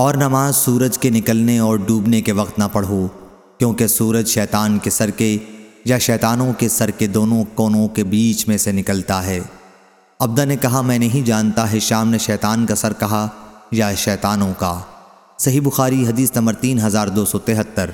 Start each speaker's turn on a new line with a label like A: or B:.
A: اور نماز سورج کے نکلنے اور ڈوبنے کے وقت نہ پڑھو، کیونکہ سورج شیطان کے سر کے یا شیطانوں کے سر کے دونوں کونوں کے بیچ میں سے نکلتا ہے۔ عبدہ نے کہا، میں نہیں جانتا ہے شام نے شیطان کا سر کہا یا شیطانوں کا۔ صحیح بخاری حدیث نمبر تین ہزار دو سو تہتر۔